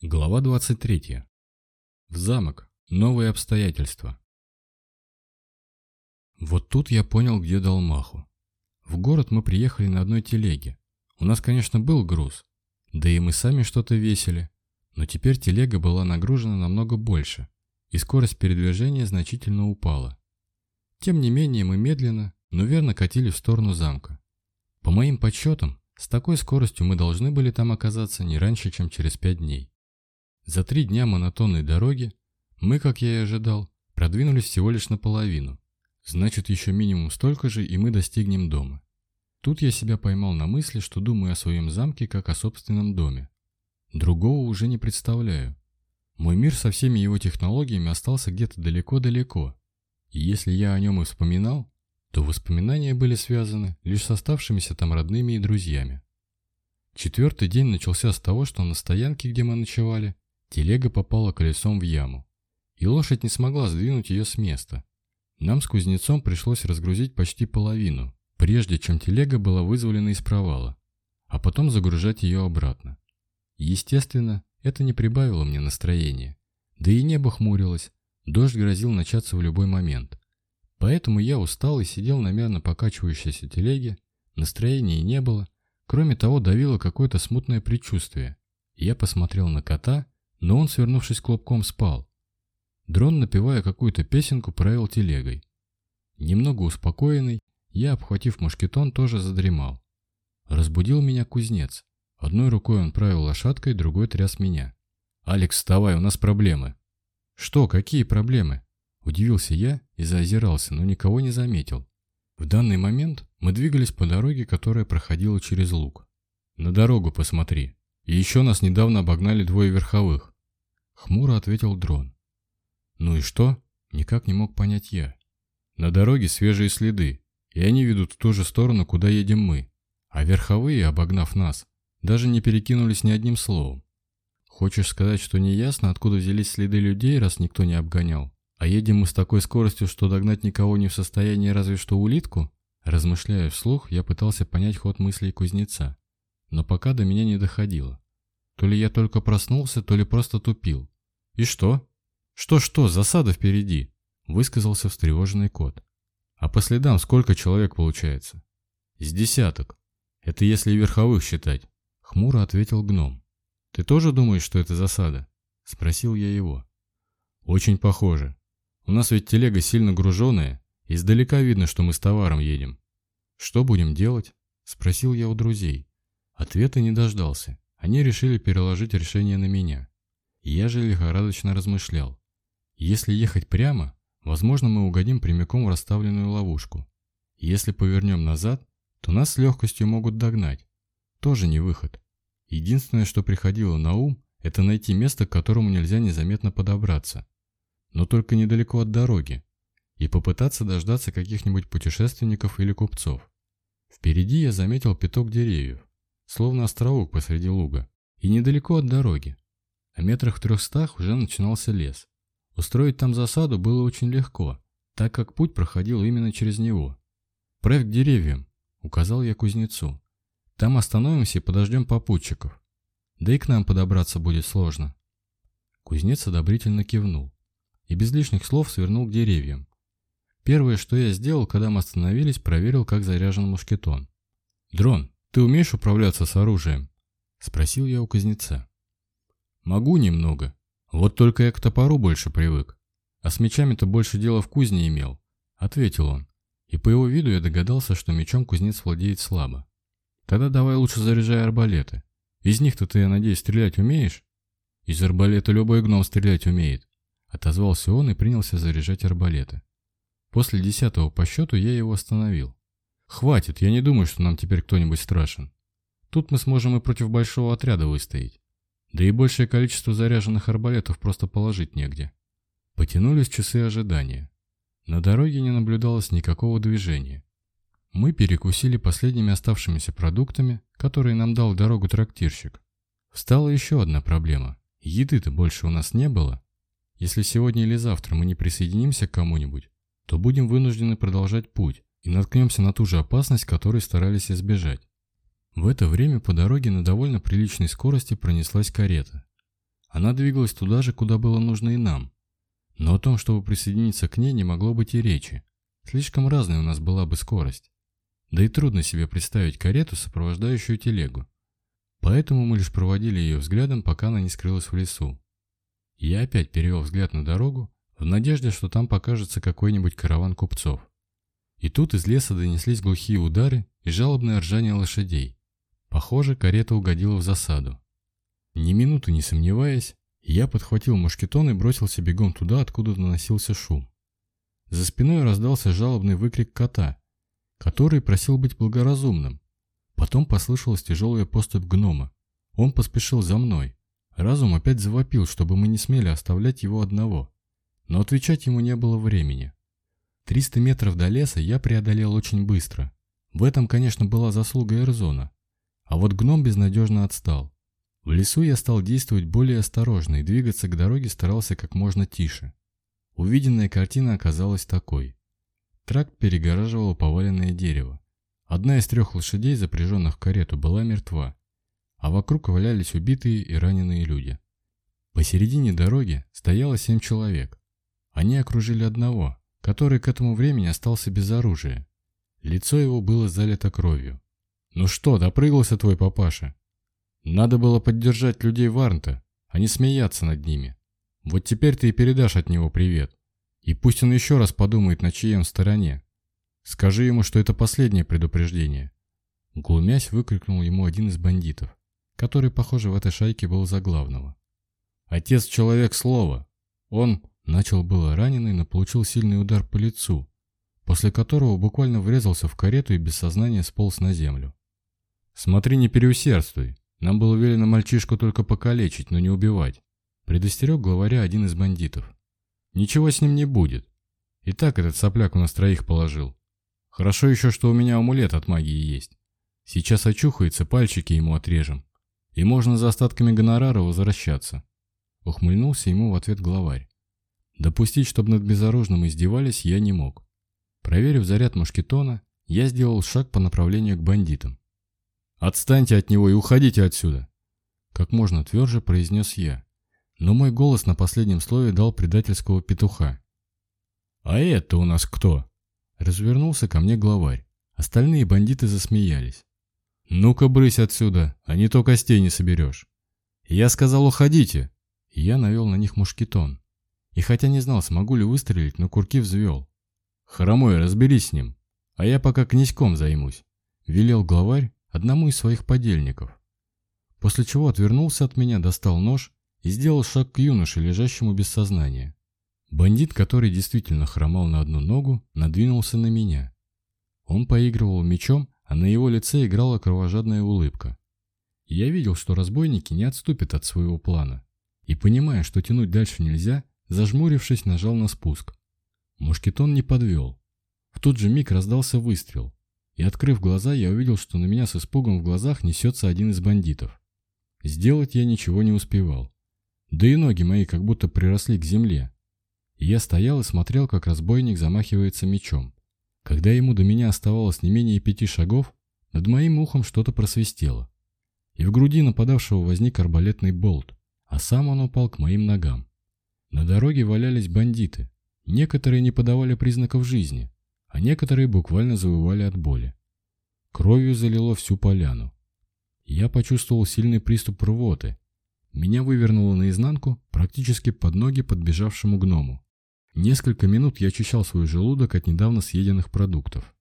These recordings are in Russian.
Глава 23. В замок. Новые обстоятельства. Вот тут я понял, где дал маху. В город мы приехали на одной телеге. У нас, конечно, был груз. Да и мы сами что-то весили. Но теперь телега была нагружена намного больше. И скорость передвижения значительно упала. Тем не менее, мы медленно, но верно катили в сторону замка. По моим подсчетам, с такой скоростью мы должны были там оказаться не раньше, чем через пять дней. За три дня монотонной дороги мы, как я и ожидал, продвинулись всего лишь наполовину. Значит, еще минимум столько же, и мы достигнем дома. Тут я себя поймал на мысли, что думаю о своем замке, как о собственном доме. Другого уже не представляю. Мой мир со всеми его технологиями остался где-то далеко-далеко. И если я о нем и вспоминал, то воспоминания были связаны лишь с оставшимися там родными и друзьями. Четвертый день начался с того, что на стоянке, где мы ночевали, Телега попала колесом в яму, и лошадь не смогла сдвинуть ее с места. Нам с кузнецом пришлось разгрузить почти половину, прежде чем телега была вызволена из провала, а потом загружать ее обратно. Естественно, это не прибавило мне настроения. Да и небо хмурилось, дождь грозил начаться в любой момент. Поэтому я устал и сидел на мерно покачивающейся телеге, настроения не было, кроме того давило какое-то смутное предчувствие. Я посмотрел на кота – но он, свернувшись клубком, спал. Дрон, напевая какую-то песенку, правил телегой. Немного успокоенный, я, обхватив мушкетон, тоже задремал. Разбудил меня кузнец. Одной рукой он правил лошадкой, другой тряс меня. «Алекс, вставай, у нас проблемы!» «Что, какие проблемы?» Удивился я и заозирался, но никого не заметил. В данный момент мы двигались по дороге, которая проходила через луг. «На дорогу посмотри», и еще нас недавно обогнали двое верховых. Хмуро ответил дрон. Ну и что? Никак не мог понять я. На дороге свежие следы, и они ведут в ту же сторону, куда едем мы. А верховые, обогнав нас, даже не перекинулись ни одним словом. Хочешь сказать, что неясно, откуда взялись следы людей, раз никто не обгонял? А едем мы с такой скоростью, что догнать никого не в состоянии разве что улитку? Размышляя вслух, я пытался понять ход мыслей кузнеца но пока до меня не доходило. То ли я только проснулся, то ли просто тупил. «И что?» «Что-что, засада впереди!» – высказался встревоженный кот. «А по следам сколько человек получается?» «С десяток. Это если верховых считать», – хмуро ответил гном. «Ты тоже думаешь, что это засада?» – спросил я его. «Очень похоже. У нас ведь телега сильно груженая, издалека видно, что мы с товаром едем». «Что будем делать?» – спросил я у друзей. Ответа не дождался. Они решили переложить решение на меня. Я же лихорадочно размышлял. Если ехать прямо, возможно мы угодим прямиком в расставленную ловушку. Если повернем назад, то нас с легкостью могут догнать. Тоже не выход. Единственное, что приходило на ум, это найти место, к которому нельзя незаметно подобраться. Но только недалеко от дороги. И попытаться дождаться каких-нибудь путешественников или купцов. Впереди я заметил пяток деревьев словно островок посреди луга, и недалеко от дороги. А метрах в трехстах уже начинался лес. Устроить там засаду было очень легко, так как путь проходил именно через него. «Правь к деревьям», — указал я кузнецу. «Там остановимся и подождем попутчиков. Да и к нам подобраться будет сложно». Кузнец одобрительно кивнул и без лишних слов свернул к деревьям. Первое, что я сделал, когда мы остановились, проверил, как заряжен мушкетон. «Дрон, «Ты умеешь управляться с оружием?» – спросил я у кузнеца. «Могу немного. Вот только я к топору больше привык. А с мечами-то больше дела в кузне имел», – ответил он. И по его виду я догадался, что мечом кузнец владеет слабо. «Тогда давай лучше заряжай арбалеты. Из них-то ты, я надеюсь, стрелять умеешь?» «Из арбалета любой гном стрелять умеет», – отозвался он и принялся заряжать арбалеты. После десятого по счету я его остановил. «Хватит, я не думаю, что нам теперь кто-нибудь страшен. Тут мы сможем и против большого отряда выстоять. Да и большее количество заряженных арбалетов просто положить негде». Потянулись часы ожидания. На дороге не наблюдалось никакого движения. Мы перекусили последними оставшимися продуктами, которые нам дал дорогу трактирщик. Встала еще одна проблема. Еды-то больше у нас не было. Если сегодня или завтра мы не присоединимся к кому-нибудь, то будем вынуждены продолжать путь, и наткнемся на ту же опасность, которой старались избежать. В это время по дороге на довольно приличной скорости пронеслась карета. Она двигалась туда же, куда было нужно и нам. Но о том, чтобы присоединиться к ней, не могло быть и речи. Слишком разной у нас была бы скорость. Да и трудно себе представить карету, сопровождающую телегу. Поэтому мы лишь проводили ее взглядом, пока она не скрылась в лесу. Я опять перевел взгляд на дорогу, в надежде, что там покажется какой-нибудь караван купцов. И тут из леса донеслись глухие удары и жалобное ржание лошадей. Похоже, карета угодила в засаду. Ни минуты не сомневаясь, я подхватил мушкетон и бросился бегом туда, откуда доносился шум. За спиной раздался жалобный выкрик кота, который просил быть благоразумным. Потом послышалась тяжелая поступь гнома. Он поспешил за мной. Разум опять завопил, чтобы мы не смели оставлять его одного. Но отвечать ему не было времени. 300 метров до леса я преодолел очень быстро. В этом, конечно, была заслуга Эрзона. А вот гном безнадежно отстал. В лесу я стал действовать более осторожно и двигаться к дороге старался как можно тише. Увиденная картина оказалась такой. Тракт перегораживало поваленное дерево. Одна из трех лошадей, запряженных в карету, была мертва, а вокруг валялись убитые и раненые люди. Посередине дороги стояло семь человек. Они окружили одного, который к этому времени остался без оружия. Лицо его было залито кровью. «Ну что, допрыгался твой папаша?» «Надо было поддержать людей Варнта, а не смеяться над ними. Вот теперь ты и передашь от него привет. И пусть он еще раз подумает, на чьей он стороне. Скажи ему, что это последнее предупреждение». Глумясь, выкрикнул ему один из бандитов, который, похоже, в этой шайке был за главного. «Отец – человек слова. Он Начал было раненый, но получил сильный удар по лицу, после которого буквально врезался в карету и без сознания сполз на землю. «Смотри, не переусердствуй. Нам было велено мальчишку только покалечить, но не убивать», предостерег главаря один из бандитов. «Ничего с ним не будет. И так этот сопляк у нас троих положил. Хорошо еще, что у меня амулет от магии есть. Сейчас очухается, пальчики ему отрежем. И можно за остатками гонорара возвращаться». Ухмыльнулся ему в ответ главарь. Допустить, чтобы над безоружным издевались, я не мог. Проверив заряд мушкетона, я сделал шаг по направлению к бандитам. «Отстаньте от него и уходите отсюда!» Как можно тверже произнес я, но мой голос на последнем слове дал предательского петуха. «А это у нас кто?» Развернулся ко мне главарь. Остальные бандиты засмеялись. «Ну-ка, брысь отсюда, а не то костей не соберешь!» «Я сказал, уходите!» Я навел на них мушкетон. И хотя не знал, смогу ли выстрелить, но курки взвел. «Хромой, разберись с ним, а я пока князьком займусь», — велел главарь одному из своих подельников. После чего отвернулся от меня, достал нож и сделал шаг к юноше, лежащему без сознания. Бандит, который действительно хромал на одну ногу, надвинулся на меня. Он поигрывал мечом, а на его лице играла кровожадная улыбка. Я видел, что разбойники не отступят от своего плана. И понимая, что тянуть дальше нельзя, Зажмурившись, нажал на спуск. Мушкетон не подвел. В тот же миг раздался выстрел. И открыв глаза, я увидел, что на меня с испугом в глазах несется один из бандитов. Сделать я ничего не успевал. Да и ноги мои как будто приросли к земле. И я стоял и смотрел, как разбойник замахивается мечом. Когда ему до меня оставалось не менее пяти шагов, над моим ухом что-то просвистело. И в груди нападавшего возник арбалетный болт, а сам он упал к моим ногам. На дороге валялись бандиты. Некоторые не подавали признаков жизни, а некоторые буквально завывали от боли. Кровью залило всю поляну. Я почувствовал сильный приступ рвоты. Меня вывернуло наизнанку, практически под ноги подбежавшему гному. Несколько минут я очищал свой желудок от недавно съеденных продуктов.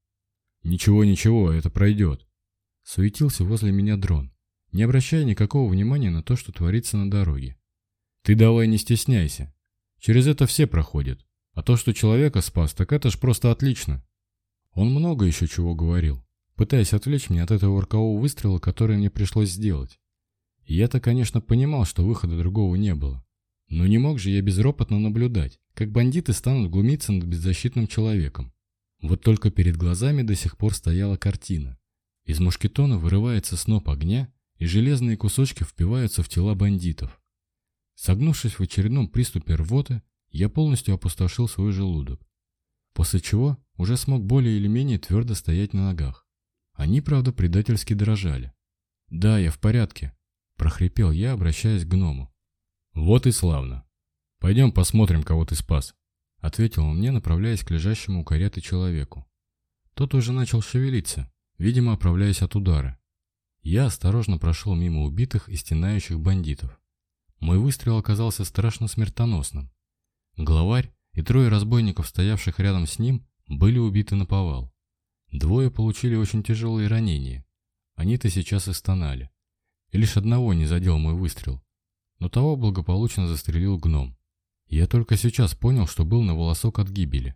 «Ничего, ничего, это пройдет», — суетился возле меня дрон, не обращая никакого внимания на то, что творится на дороге. «Ты давай не стесняйся, Через это все проходят. А то, что человека спас, так это ж просто отлично. Он много еще чего говорил, пытаясь отвлечь меня от этого рокового выстрела, который мне пришлось сделать. И я-то, конечно, понимал, что выхода другого не было. Но не мог же я безропотно наблюдать, как бандиты станут глумиться над беззащитным человеком. Вот только перед глазами до сих пор стояла картина. Из мушкетона вырывается сноп огня, и железные кусочки впиваются в тела бандитов. Согнувшись в очередном приступе рвоты, я полностью опустошил свой желудок, после чего уже смог более или менее твердо стоять на ногах. Они, правда, предательски дрожали. «Да, я в порядке», – прохрипел я, обращаясь к гному. «Вот и славно. Пойдем посмотрим, кого ты спас», – ответил он мне, направляясь к лежащему у кареты человеку. Тот уже начал шевелиться, видимо, оправляясь от удара. Я осторожно прошел мимо убитых и стенающих бандитов. Мой выстрел оказался страшно смертоносным. Главарь и трое разбойников, стоявших рядом с ним, были убиты на повал. Двое получили очень тяжелые ранения. Они-то сейчас и стонали. И лишь одного не задел мой выстрел. Но того благополучно застрелил гном. Я только сейчас понял, что был на волосок от гибели.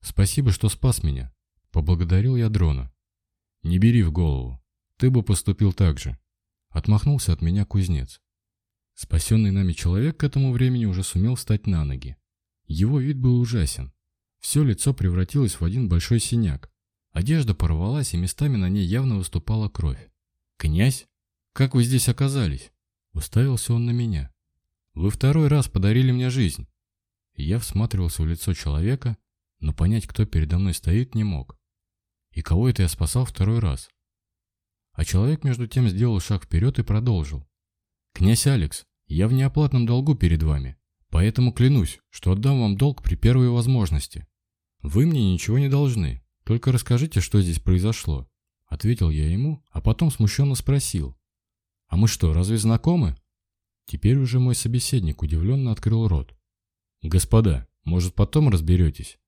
«Спасибо, что спас меня», — поблагодарил я дрона. «Не бери в голову. Ты бы поступил так же», — отмахнулся от меня кузнец. Спасенный нами человек к этому времени уже сумел встать на ноги. Его вид был ужасен. Все лицо превратилось в один большой синяк. Одежда порвалась, и местами на ней явно выступала кровь. «Князь? Как вы здесь оказались?» Уставился он на меня. «Вы второй раз подарили мне жизнь». Я всматривался в лицо человека, но понять, кто передо мной стоит, не мог. И кого это я спасал второй раз? А человек между тем сделал шаг вперед и продолжил. «Князь Алекс, я в неоплатном долгу перед вами, поэтому клянусь, что отдам вам долг при первой возможности. Вы мне ничего не должны, только расскажите, что здесь произошло», — ответил я ему, а потом смущенно спросил. «А мы что, разве знакомы?» Теперь уже мой собеседник удивленно открыл рот. «Господа, может, потом разберетесь?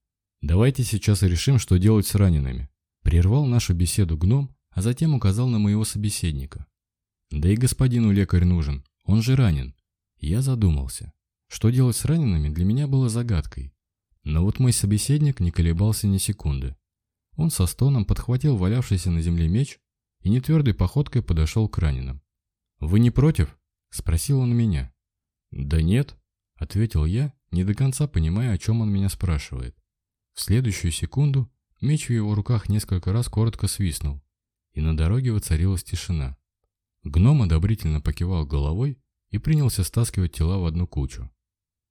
Давайте сейчас решим, что делать с ранеными». Прервал нашу беседу гном, а затем указал на моего собеседника. Да и господину лекарь нужен, он же ранен. Я задумался. Что делать с ранеными для меня было загадкой. Но вот мой собеседник не колебался ни секунды. Он со стоном подхватил валявшийся на земле меч и нетвердой походкой подошел к раненым. «Вы не против?» – спросил он меня. «Да нет», – ответил я, не до конца понимая, о чем он меня спрашивает. В следующую секунду меч в его руках несколько раз коротко свистнул, и на дороге воцарилась тишина. Гном одобрительно покивал головой и принялся стаскивать тела в одну кучу.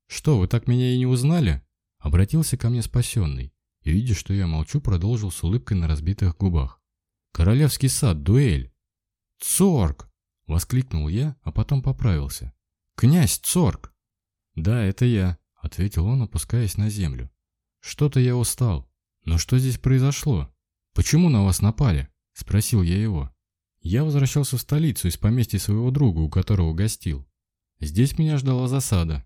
«Что, вы так меня и не узнали?» Обратился ко мне спасенный и, видя, что я молчу, продолжил с улыбкой на разбитых губах. «Королевский сад, дуэль!» «Цорг!» — воскликнул я, а потом поправился. «Князь Цорг!» «Да, это я», — ответил он, опускаясь на землю. «Что-то я устал. Но что здесь произошло? Почему на вас напали?» — спросил я его. Я возвращался в столицу из поместья своего друга, у которого гостил. Здесь меня ждала засада.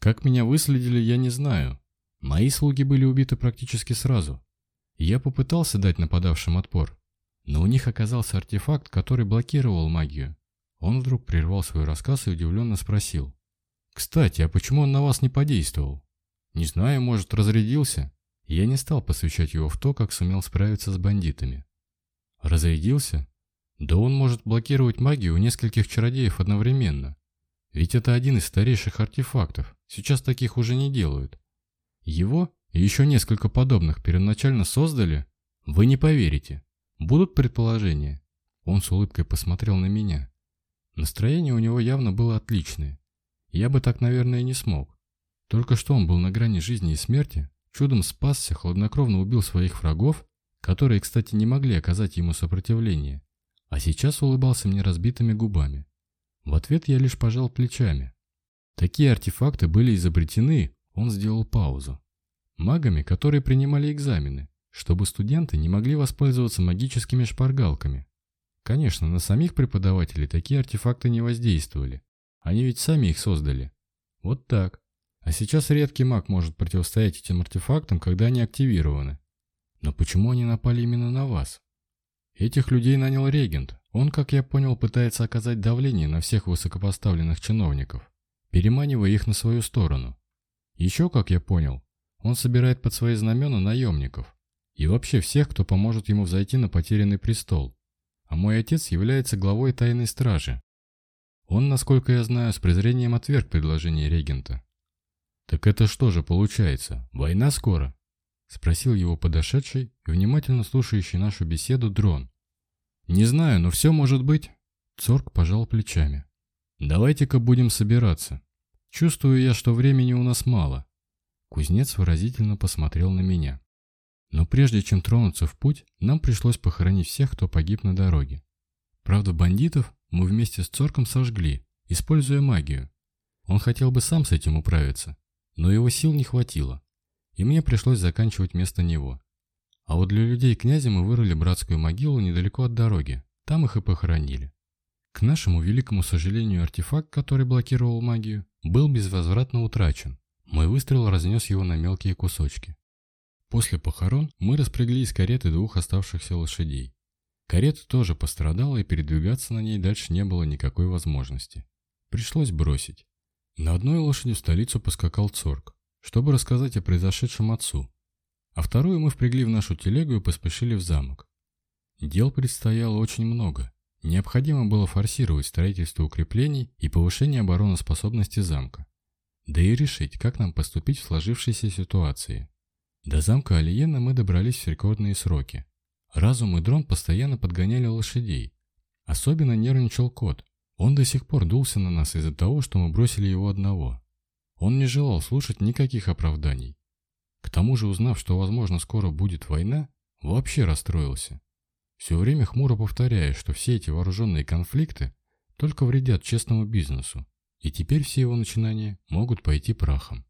Как меня выследили, я не знаю. Мои слуги были убиты практически сразу. Я попытался дать нападавшим отпор, но у них оказался артефакт, который блокировал магию. Он вдруг прервал свой рассказ и удивленно спросил. «Кстати, а почему он на вас не подействовал?» «Не знаю, может, разрядился?» Я не стал посвящать его в то, как сумел справиться с бандитами. «Разрядился?» Да он может блокировать магию у нескольких чародеев одновременно. Ведь это один из старейших артефактов, сейчас таких уже не делают. Его и еще несколько подобных первоначально создали? Вы не поверите. Будут предположения? Он с улыбкой посмотрел на меня. Настроение у него явно было отличное. Я бы так, наверное, не смог. Только что он был на грани жизни и смерти, чудом спасся, хладнокровно убил своих врагов, которые, кстати, не могли оказать ему сопротивление, а сейчас улыбался мне разбитыми губами. В ответ я лишь пожал плечами. Такие артефакты были изобретены, он сделал паузу. Магами, которые принимали экзамены, чтобы студенты не могли воспользоваться магическими шпаргалками. Конечно, на самих преподавателей такие артефакты не воздействовали. Они ведь сами их создали. Вот так. А сейчас редкий маг может противостоять этим артефактам, когда они активированы. Но почему они напали именно на вас? Этих людей нанял регент. Он, как я понял, пытается оказать давление на всех высокопоставленных чиновников, переманивая их на свою сторону. Еще, как я понял, он собирает под свои знамена наемников и вообще всех, кто поможет ему взойти на потерянный престол. А мой отец является главой тайной стражи. Он, насколько я знаю, с презрением отверг предложение регента. «Так это что же получается? Война скоро?» – спросил его подошедший и внимательно слушающий нашу беседу дрон. «Не знаю, но все может быть». Цорг пожал плечами. «Давайте-ка будем собираться. Чувствую я, что времени у нас мало». Кузнец выразительно посмотрел на меня. Но прежде чем тронуться в путь, нам пришлось похоронить всех, кто погиб на дороге. Правда, бандитов мы вместе с Цорком сожгли, используя магию. Он хотел бы сам с этим управиться, но его сил не хватило, и мне пришлось заканчивать вместо него. А вот для людей князя мы вырыли братскую могилу недалеко от дороги, там их и похоронили. К нашему великому сожалению, артефакт, который блокировал магию, был безвозвратно утрачен. Мой выстрел разнес его на мелкие кусочки. После похорон мы распрягли из кареты двух оставшихся лошадей. Карета тоже пострадала, и передвигаться на ней дальше не было никакой возможности. Пришлось бросить. На одной лошади в столицу поскакал Цорг, чтобы рассказать о произошедшем отцу, а вторую мы впрягли в нашу телегу и поспешили в замок. Дел предстояло очень много. Необходимо было форсировать строительство укреплений и повышение обороноспособности замка. Да и решить, как нам поступить в сложившейся ситуации. До замка Алиена мы добрались в рекордные сроки. Разум и дрон постоянно подгоняли лошадей. Особенно нервничал кот. Он до сих пор дулся на нас из-за того, что мы бросили его одного. Он не желал слушать никаких оправданий. К тому же, узнав, что, возможно, скоро будет война, вообще расстроился. Все время хмуро повторяя, что все эти вооруженные конфликты только вредят честному бизнесу, и теперь все его начинания могут пойти прахом.